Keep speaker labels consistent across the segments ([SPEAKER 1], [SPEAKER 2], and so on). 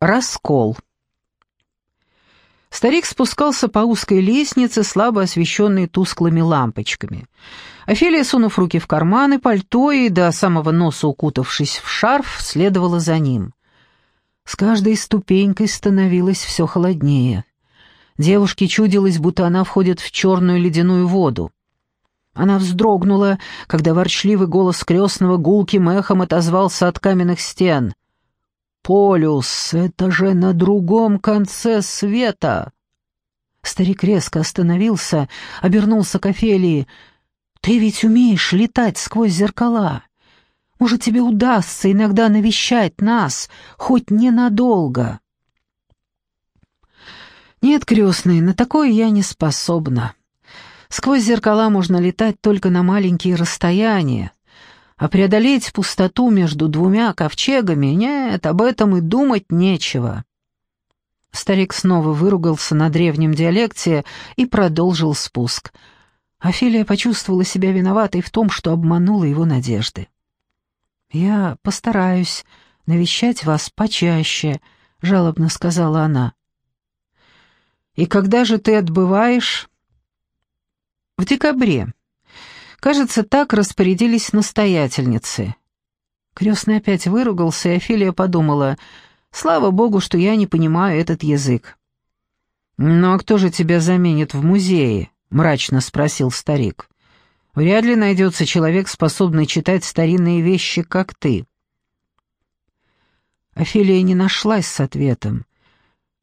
[SPEAKER 1] Раскол. Старик спускался по узкой лестнице, слабо освещенной тусклыми лампочками. Офелия, сунув руки в карманы, пальто и до самого носа укутавшись в шарф, следовала за ним. С каждой ступенькой становилось все холоднее. Девушке чудилось, будто она входит в черную ледяную воду. Она вздрогнула, когда ворчливый голос крестного гулким эхом отозвался от каменных стен — полюс, это же на другом конце света!» Старик резко остановился, обернулся к Офелии. «Ты ведь умеешь летать сквозь зеркала. Может, тебе удастся иногда навещать нас, хоть ненадолго?» «Нет, крестный, на такое я не способна. Сквозь зеркала можно летать только на маленькие расстояния, а преодолеть пустоту между двумя ковчегами, нет, об этом и думать нечего. Старик снова выругался на древнем диалекте и продолжил спуск. Офелия почувствовала себя виноватой в том, что обманула его надежды. «Я постараюсь навещать вас почаще», — жалобно сказала она. «И когда же ты отбываешь?» «В декабре. Кажется, так распорядились настоятельницы. Крестный опять выругался, и Офелия подумала, «Слава богу, что я не понимаю этот язык». «Ну а кто же тебя заменит в музее?» — мрачно спросил старик. «Вряд ли найдется человек, способный читать старинные вещи, как ты». Офелия не нашлась с ответом.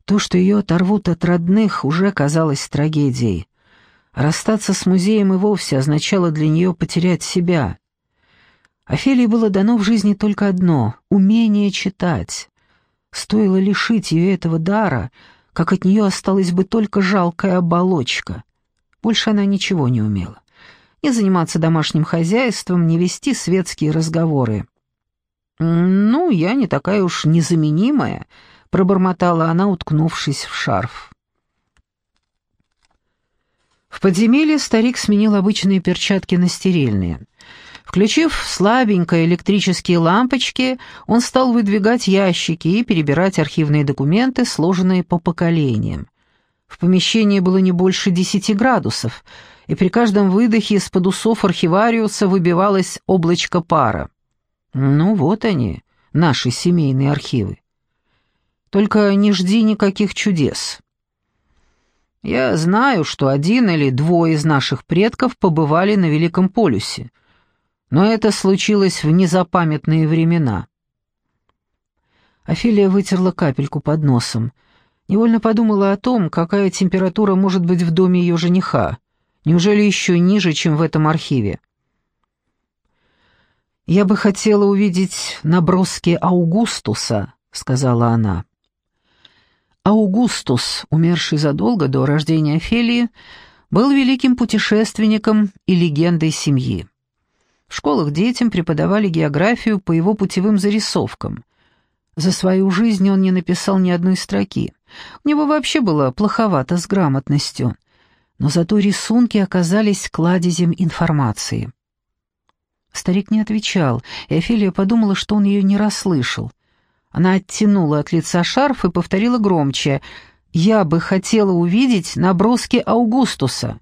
[SPEAKER 1] То, что ее оторвут от родных, уже казалось трагедией. Расстаться с музеем и вовсе означало для нее потерять себя. Офелии было дано в жизни только одно — умение читать. Стоило лишить ее этого дара, как от нее осталась бы только жалкая оболочка. Больше она ничего не умела. Не заниматься домашним хозяйством, не вести светские разговоры. «Ну, я не такая уж незаменимая», — пробормотала она, уткнувшись в шарф. В подземелье старик сменил обычные перчатки на стерильные. Включив слабенькие электрические лампочки, он стал выдвигать ящики и перебирать архивные документы, сложенные по поколениям. В помещении было не больше десяти градусов, и при каждом выдохе из-под усов архивариуса выбивалось облачко пара. Ну вот они, наши семейные архивы. Только не жди никаких чудес. Я знаю, что один или двое из наших предков побывали на Великом полюсе, но это случилось в незапамятные времена. Офелия вытерла капельку под носом. Невольно подумала о том, какая температура может быть в доме ее жениха. Неужели еще ниже, чем в этом архиве? «Я бы хотела увидеть наброски Аугустуса», — сказала она. Аугустус, умерший задолго до рождения Офелии, был великим путешественником и легендой семьи. В школах детям преподавали географию по его путевым зарисовкам. За свою жизнь он не написал ни одной строки. У него вообще было плоховато с грамотностью, но зато рисунки оказались кладезем информации. Старик не отвечал, и Офелия подумала, что он ее не расслышал — она оттянула от лица шарф и повторила громче. «Я бы хотела увидеть наброски Аугустуса».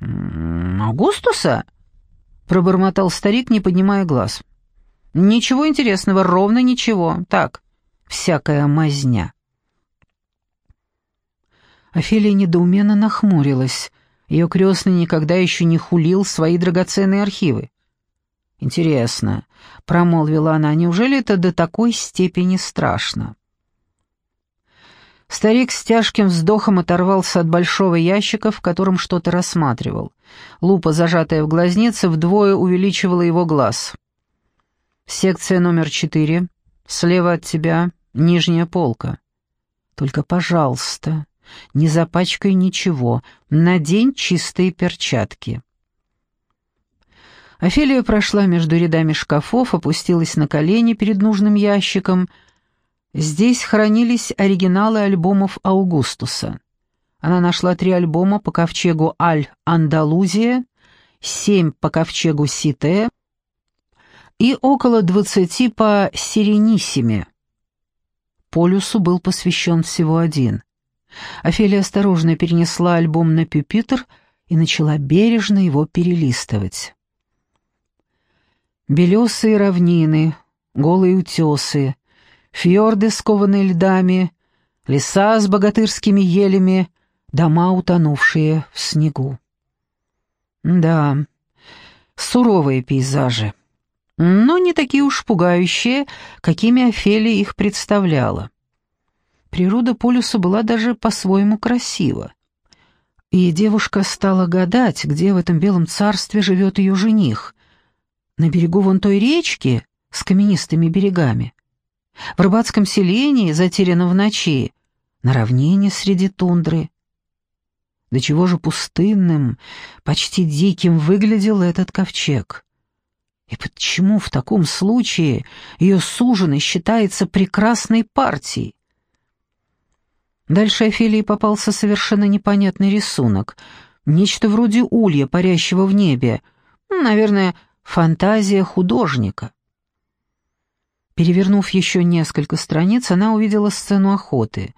[SPEAKER 1] «Аугустуса?» — пробормотал старик, не поднимая глаз. «Ничего интересного, ровно ничего. Так, всякая мазня». Офелия недоуменно нахмурилась. Ее крестный никогда еще не хулил свои драгоценные архивы. «Интересно», — промолвила она, — «неужели это до такой степени страшно?» Старик с тяжким вздохом оторвался от большого ящика, в котором что-то рассматривал. Лупа, зажатая в глазнице, вдвое увеличивала его глаз. «Секция номер четыре. Слева от тебя нижняя полка. Только, пожалуйста, не запачкай ничего, надень чистые перчатки». Офелия прошла между рядами шкафов, опустилась на колени перед нужным ящиком. Здесь хранились оригиналы альбомов Аугустуса. Она нашла три альбома по ковчегу Аль-Андалузия, семь по ковчегу Сите и около двадцати по Сиренисиме. полюсу был посвящен всего один. Офелия осторожно перенесла альбом на пюпитр и начала бережно его перелистывать. Белесые равнины, голые утесы, фьорды, скованные льдами, леса с богатырскими елями, дома, утонувшие в снегу. Да, суровые пейзажи, но не такие уж пугающие, какими Офелия их представляла. Природа полюса была даже по-своему красива. И девушка стала гадать, где в этом белом царстве живет ее жених. На берегу вон той речки с каменистыми берегами. В рыбацком селении, затерянном в ночи, на равнине среди тундры. До чего же пустынным, почти диким выглядел этот ковчег. И почему в таком случае ее суженый считается прекрасной партией? Дальше Офелии попался совершенно непонятный рисунок. Нечто вроде улья, парящего в небе. Наверное, фантазия художника. Перевернув еще несколько страниц, она увидела сцену охоты.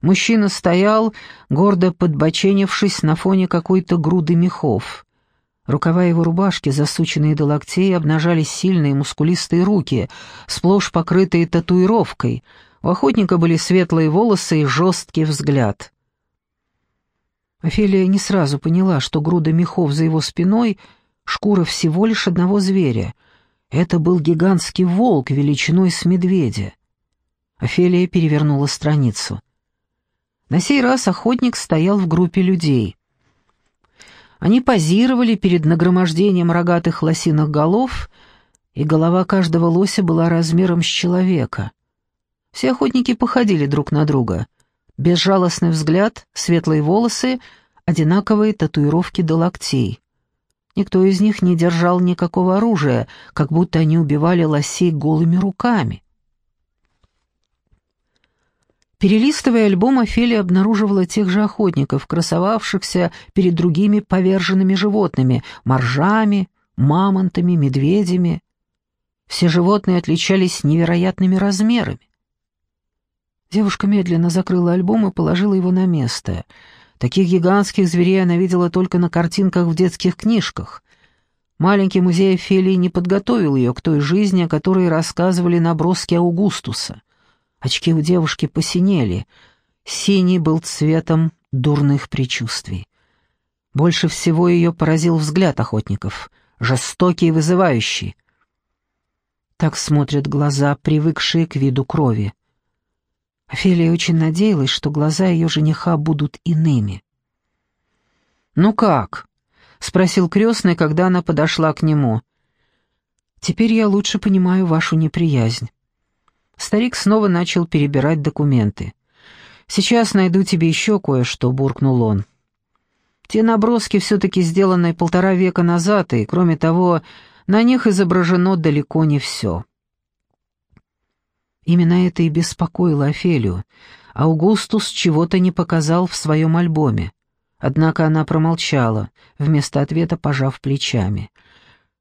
[SPEAKER 1] Мужчина стоял, гордо подбоченившись на фоне какой-то груды мехов. Рукава его рубашки, засученные до локтей, обнажали сильные мускулистые руки, сплошь покрытые татуировкой — у охотника были светлые волосы и жесткий взгляд. Офелия не сразу поняла, что груда мехов за его спиной — шкура всего лишь одного зверя. Это был гигантский волк величиной с медведя. Офелия перевернула страницу. На сей раз охотник стоял в группе людей. Они позировали перед нагромождением рогатых лосиных голов, и голова каждого лося была размером с человека. Все охотники походили друг на друга. Безжалостный взгляд, светлые волосы, одинаковые татуировки до локтей. Никто из них не держал никакого оружия, как будто они убивали лосей голыми руками. Перелистывая альбом, Офелия обнаруживала тех же охотников, красовавшихся перед другими поверженными животными — моржами, мамонтами, медведями. Все животные отличались невероятными размерами. Девушка медленно закрыла альбом и положила его на место. Таких гигантских зверей она видела только на картинках в детских книжках. Маленький музей Офелии не подготовил ее к той жизни, о которой рассказывали наброски Аугустуса. Очки у девушки посинели. Синий был цветом дурных предчувствий. Больше всего ее поразил взгляд охотников, жестокий и вызывающий. Так смотрят глаза, привыкшие к виду крови. Офелия очень надеялась, что глаза ее жениха будут иными. «Ну как?» — спросил крестный, когда она подошла к нему. «Теперь я лучше понимаю вашу неприязнь». Старик снова начал перебирать документы. «Сейчас найду тебе еще кое-что», — буркнул он. «Те наброски все-таки сделаны полтора века назад, и, кроме того, на них изображено далеко не все». Именно это и беспокоило Офелию. Аугустус чего-то не показал в своем альбоме. Однако она промолчала, вместо ответа пожав плечами.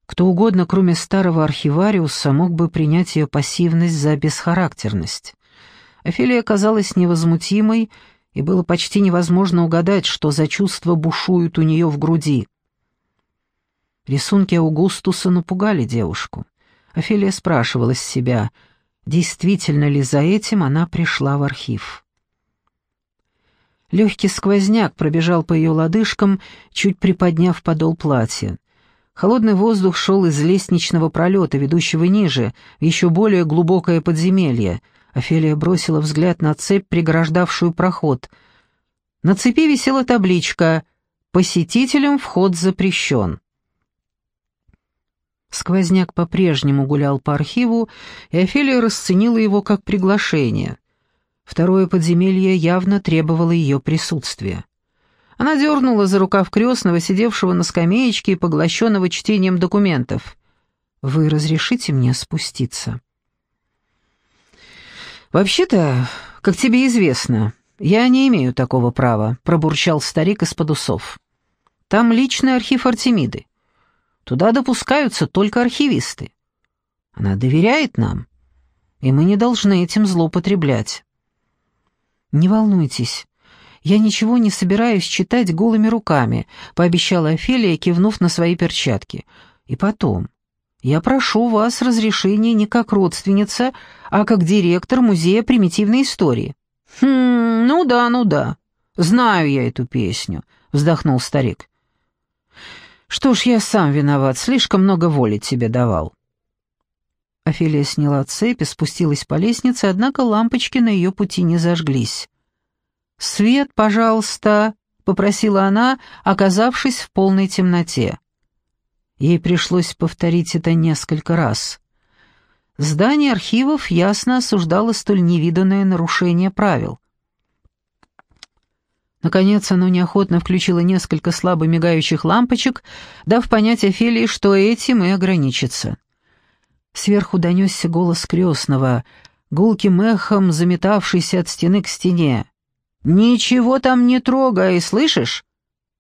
[SPEAKER 1] Кто угодно, кроме старого архивариуса, мог бы принять ее пассивность за бесхарактерность. Офелия казалась невозмутимой, и было почти невозможно угадать, что за чувства бушуют у нее в груди. Рисунки Аугустуса напугали девушку. Офелия спрашивала себя — действительно ли за этим она пришла в архив. Легкий сквозняк пробежал по ее лодыжкам, чуть приподняв подол платья. Холодный воздух шел из лестничного пролета, ведущего ниже, в еще более глубокое подземелье. Офелия бросила взгляд на цепь, преграждавшую проход. На цепи висела табличка «Посетителям вход запрещен». Сквозняк по-прежнему гулял по архиву, и Офелия расценила его как приглашение. Второе подземелье явно требовало ее присутствия. Она дернула за рукав крестного, сидевшего на скамеечке и поглощенного чтением документов. «Вы разрешите мне спуститься?» «Вообще-то, как тебе известно, я не имею такого права», — пробурчал старик из-под усов. «Там личный архив Артемиды. Туда допускаются только архивисты. Она доверяет нам, и мы не должны этим злоупотреблять. «Не волнуйтесь, я ничего не собираюсь читать голыми руками», — пообещала Офелия, кивнув на свои перчатки. «И потом, я прошу вас разрешения не как родственница, а как директор Музея примитивной истории». «Хм, ну да, ну да. Знаю я эту песню», — вздохнул старик. «Что ж, я сам виноват, слишком много воли тебе давал». Офелия сняла цепь и спустилась по лестнице, однако лампочки на ее пути не зажглись. «Свет, пожалуйста», — попросила она, оказавшись в полной темноте. Ей пришлось повторить это несколько раз. Здание архивов ясно осуждало столь невиданное нарушение правил. Наконец оно неохотно включило несколько слабо мигающих лампочек, дав понять Офелии, что этим и ограничится. Сверху донесся голос крестного, гулким эхом заметавшийся от стены к стене. «Ничего там не трогай, слышишь?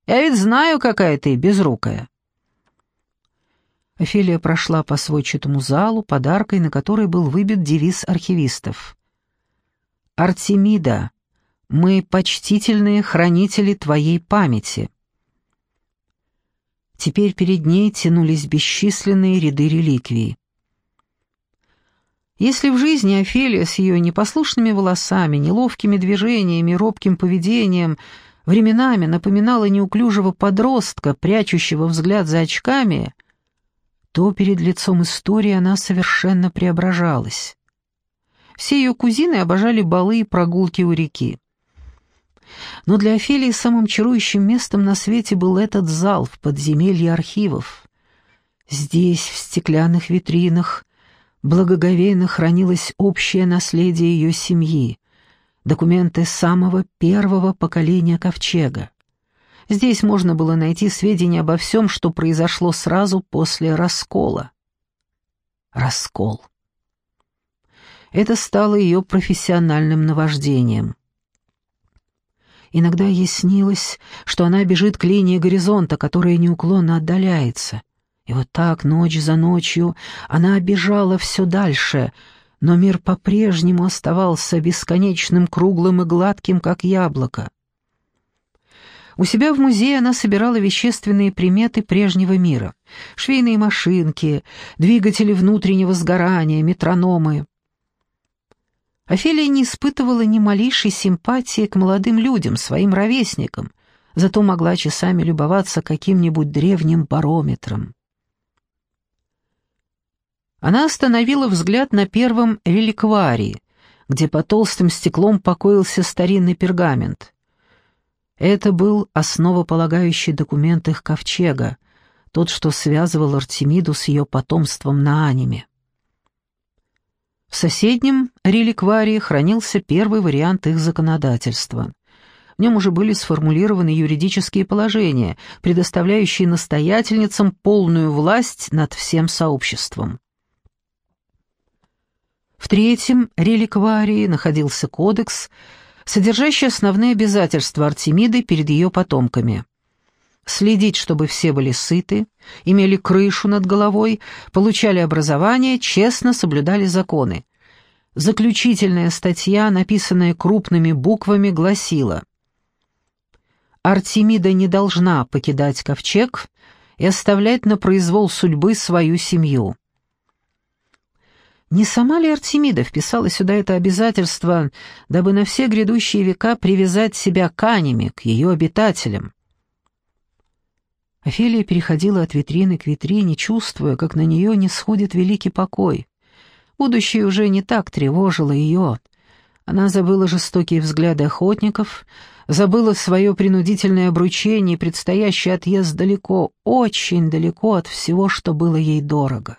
[SPEAKER 1] Я ведь знаю, какая ты безрукая». Офелия прошла по сводчатому залу, подаркой на которой был выбит девиз архивистов. «Артемида, мы почтительные хранители твоей памяти». Теперь перед ней тянулись бесчисленные ряды реликвий. Если в жизни Офелия с ее непослушными волосами, неловкими движениями, робким поведением временами напоминала неуклюжего подростка, прячущего взгляд за очками — то перед лицом истории она совершенно преображалась. Все ее кузины обожали балы и прогулки у реки. Но для Офелии самым чарующим местом на свете был этот зал в подземелье архивов. Здесь, в стеклянных витринах, благоговейно хранилось общее наследие ее семьи, документы самого первого поколения Ковчега. Здесь можно было найти сведения обо всем, что произошло сразу после раскола. Раскол. Это стало ее профессиональным наваждением. Иногда ей снилось, что она бежит к линии горизонта, которая неуклонно отдаляется. И вот так, ночь за ночью, она бежала все дальше, но мир по-прежнему оставался бесконечным, круглым и гладким, как яблоко. У себя в музее она собирала вещественные приметы прежнего мира. Швейные машинки, двигатели внутреннего сгорания, метрономы. Офелия не испытывала ни малейшей симпатии к молодым людям, своим ровесникам, зато могла часами любоваться каким-нибудь древним барометром. Она остановила взгляд на первом реликварии, где по толстым стеклом покоился старинный пергамент. Это был основополагающий документ их ковчега, тот, что связывал Артемиду с ее потомством на аниме. В соседнем реликварии хранился первый вариант их законодательства. В нем уже были сформулированы юридические положения, предоставляющие настоятельницам полную власть над всем сообществом. В третьем реликварии находился кодекс, содержащий основные обязательства Артемиды перед ее потомками. Следить, чтобы все были сыты, имели крышу над головой, получали образование, честно соблюдали законы. Заключительная статья, написанная крупными буквами, гласила «Артемида не должна покидать ковчег и оставлять на произвол судьбы свою семью». Не сама ли Артемида вписала сюда это обязательство, дабы на все грядущие века привязать себя к Аниме, к ее обитателям? Офелия переходила от витрины к витрине, чувствуя, как на нее не сходит великий покой. Будущее уже не так тревожило ее. Она забыла жестокие взгляды охотников, забыла свое принудительное обручение и предстоящий отъезд далеко, очень далеко от всего, что было ей дорого.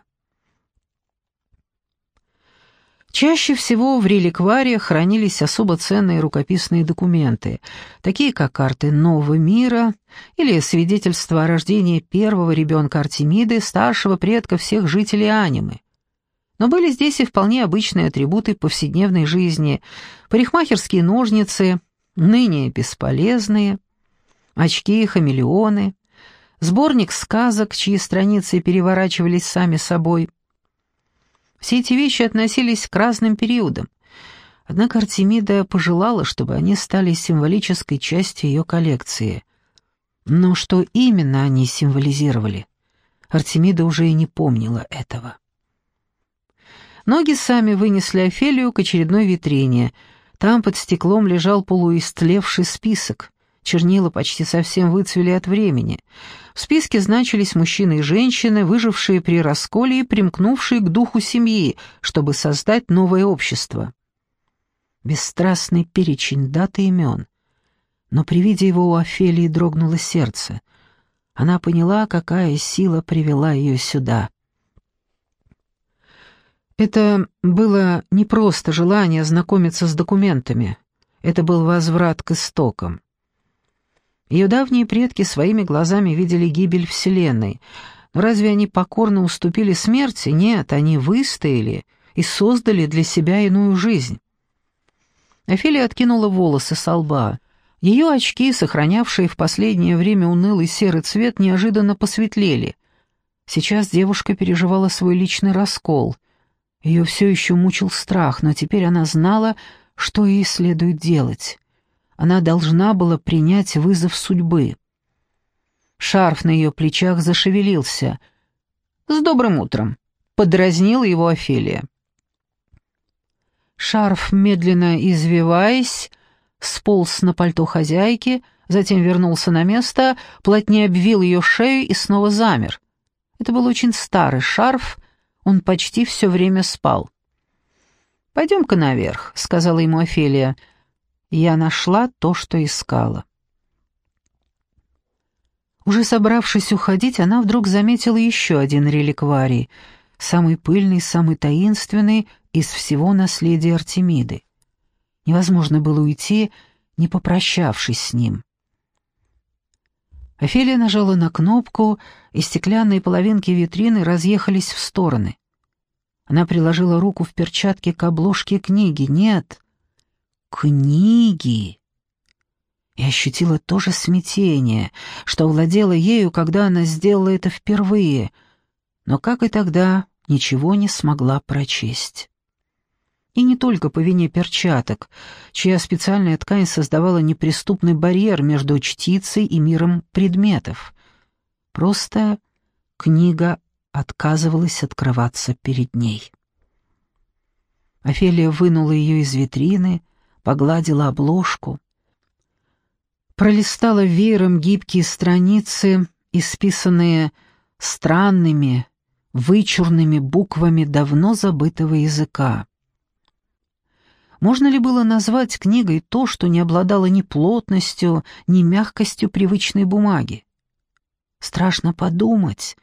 [SPEAKER 1] Чаще всего в реликвариях хранились особо ценные рукописные документы, такие как карты Нового мира или свидетельство о рождении первого ребенка Артемиды, старшего предка всех жителей анимы. Но были здесь и вполне обычные атрибуты повседневной жизни, парикмахерские ножницы, ныне бесполезные, очки-хамелеоны, сборник сказок, чьи страницы переворачивались сами собой – все эти вещи относились к разным периодам. Однако Артемида пожелала, чтобы они стали символической частью ее коллекции. Но что именно они символизировали? Артемида уже и не помнила этого. Ноги сами вынесли Офелию к очередной витрине. Там под стеклом лежал полуистлевший список. Чернила почти совсем выцвели от времени. В списке значились мужчины и женщины, выжившие при расколе и примкнувшие к духу семьи, чтобы создать новое общество. Бесстрастный перечень дат и имен. Но при виде его у Офелии дрогнуло сердце. Она поняла, какая сила привела ее сюда. Это было не просто желание знакомиться с документами. Это был возврат к истокам. Ее давние предки своими глазами видели гибель Вселенной. Но разве они покорно уступили смерти? Нет, они выстояли и создали для себя иную жизнь. Офелия откинула волосы со лба. Ее очки, сохранявшие в последнее время унылый серый цвет, неожиданно посветлели. Сейчас девушка переживала свой личный раскол. Ее все еще мучил страх, но теперь она знала, что ей следует делать. Она должна была принять вызов судьбы. Шарф на ее плечах зашевелился. «С добрым утром!» — подразнила его Офелия. Шарф, медленно извиваясь, сполз на пальто хозяйки, затем вернулся на место, плотнее обвил ее шею и снова замер. Это был очень старый шарф, он почти все время спал. «Пойдем-ка наверх», — сказала ему Офелия. «Я нашла то, что искала». Уже собравшись уходить, она вдруг заметила еще один реликварий, самый пыльный, самый таинственный из всего наследия Артемиды. Невозможно было уйти, не попрощавшись с ним. Офелия нажала на кнопку, и стеклянные половинки витрины разъехались в стороны. Она приложила руку в перчатке к обложке книги. Нет, книги! И ощутила то же смятение, что владело ею, когда она сделала это впервые, но, как и тогда, ничего не смогла прочесть. И не только по вине перчаток, чья специальная ткань создавала неприступный барьер между чтицей и миром предметов. Просто книга отказывалась открываться перед ней. Офелия вынула ее из витрины, погладила обложку, пролистала веером гибкие страницы, исписанные странными, вычурными буквами давно забытого языка. Можно ли было назвать книгой то, что не обладало ни плотностью, ни мягкостью привычной бумаги? Страшно подумать,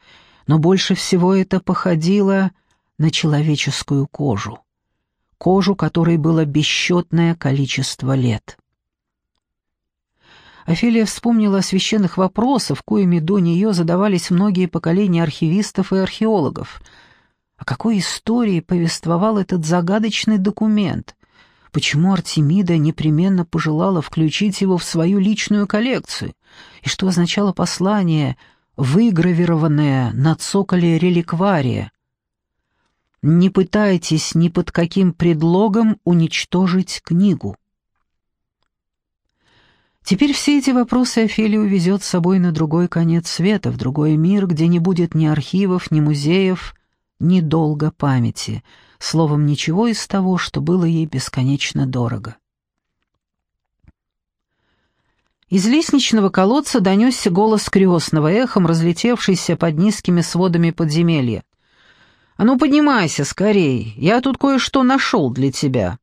[SPEAKER 1] но больше всего это походило на человеческую кожу. Кожу, которой было бесчетное количество лет. Офелия вспомнила о священных вопросах, коими до нее задавались многие поколения архивистов и археологов. О какой истории повествовал этот загадочный документ? Почему Артемида непременно пожелала включить его в свою личную коллекцию? И что означало послание, выгравированное на цоколе реликвария? «Не пытайтесь ни под каким предлогом уничтожить книгу». Теперь все эти вопросы Офелия увезет с собой на другой конец света, в другой мир, где не будет ни архивов, ни музеев, ни долга памяти — словом, ничего из того, что было ей бесконечно дорого. Из лестничного колодца донесся голос крестного, эхом разлетевшийся под низкими сводами подземелья. «А ну, поднимайся скорей, я тут кое-что нашел для тебя».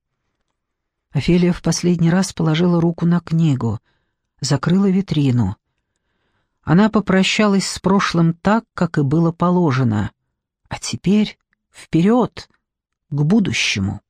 [SPEAKER 1] Офелия в последний раз положила руку на книгу, закрыла витрину. Она попрощалась с прошлым так, как и было положено. А теперь вперед! к будущему.